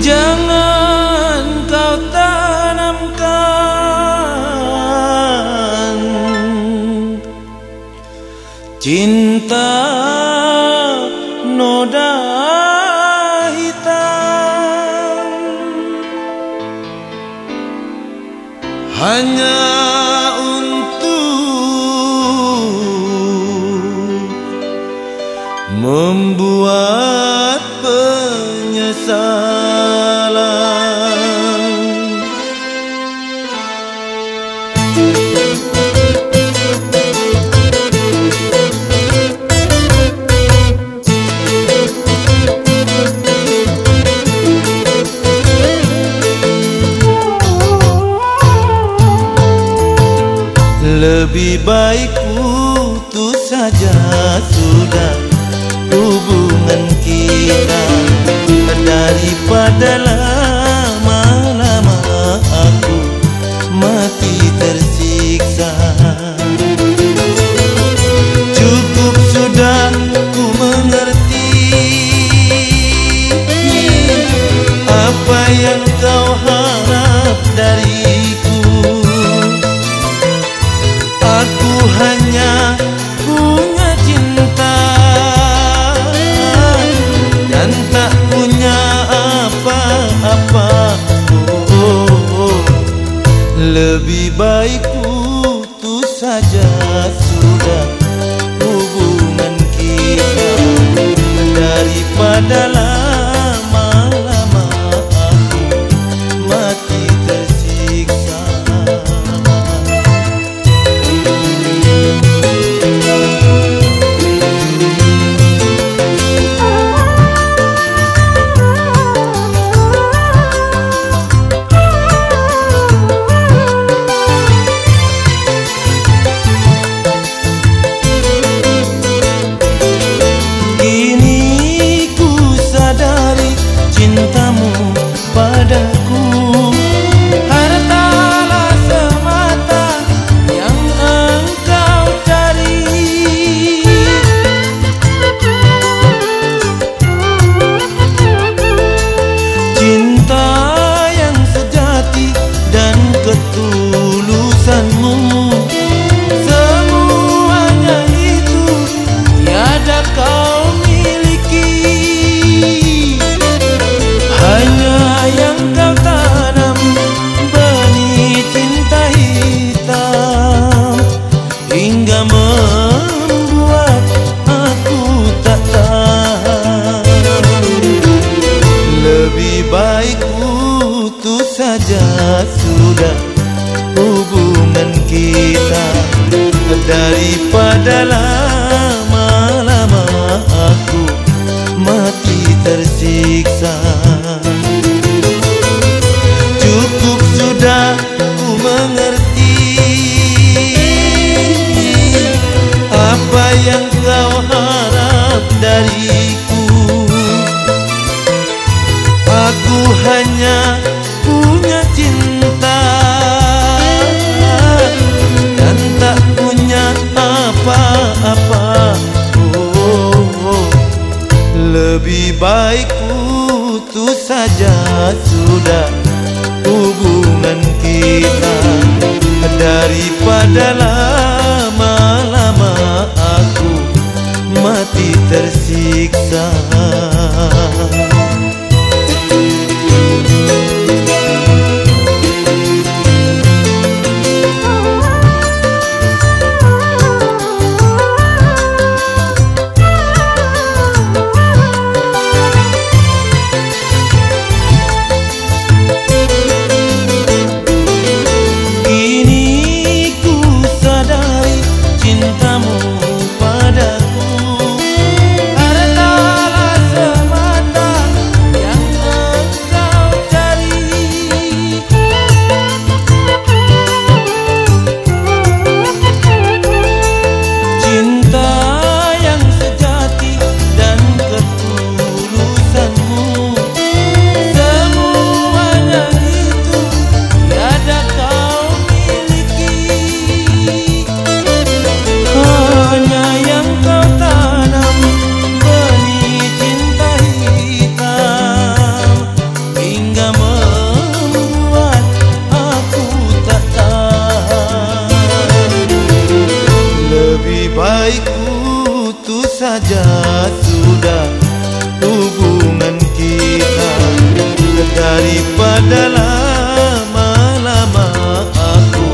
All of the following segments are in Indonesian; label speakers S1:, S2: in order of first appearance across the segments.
S1: Jangan kau tanamkan Cinta noda hitam. Hanya untuk Membuat penyesalan Lebih baik putus saja sudah hubungan kita. Daripada hanya punya cinta. Dan tak punya apa-apa. Oh. Lebih baik putus saja. Sudah hubungan kita. Daripada cintamu padaku Daripada lama-lama aku mati tersiksa. Cukup sudah ku mengerti Apa yang kau harap dariku Daripada lama-lama saja sudah hubungan kita. Daripada lama-lama aku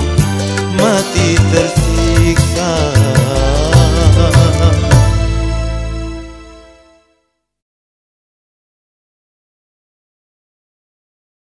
S1: mati tersenyum.